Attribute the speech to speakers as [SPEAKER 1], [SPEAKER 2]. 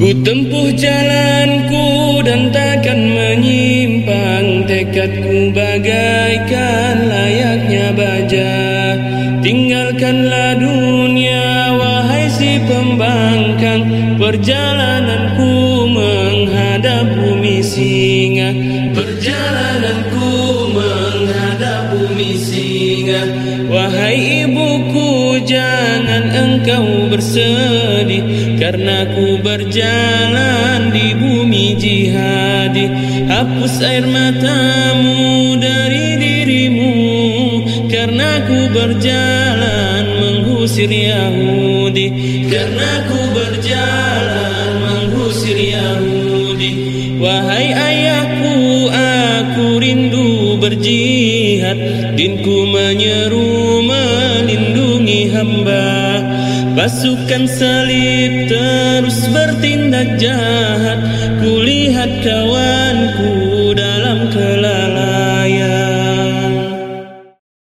[SPEAKER 1] Ku tempuh jalanku dan takkan menyimpang. Tekadku bagaikan layaknya baja. Tinggalkanlah dunia wahai si pembangkang. Perjalananku menghadap bumi singa. Perjalananku menghadap bumi singa. Wahai ibuku jangan bersedih karena ku berjalan di bumi jihadi. Hapus air matamu dari dirimu Karena ku berjalan mengusir Yahudi. Karena ku berjalan mengusir Yahudi. Wahai ayahku aku rindu berjihad. Dinku menyeru melindungi hamba. Pasukan salib terus bertindak jahat. Kulihat kawanku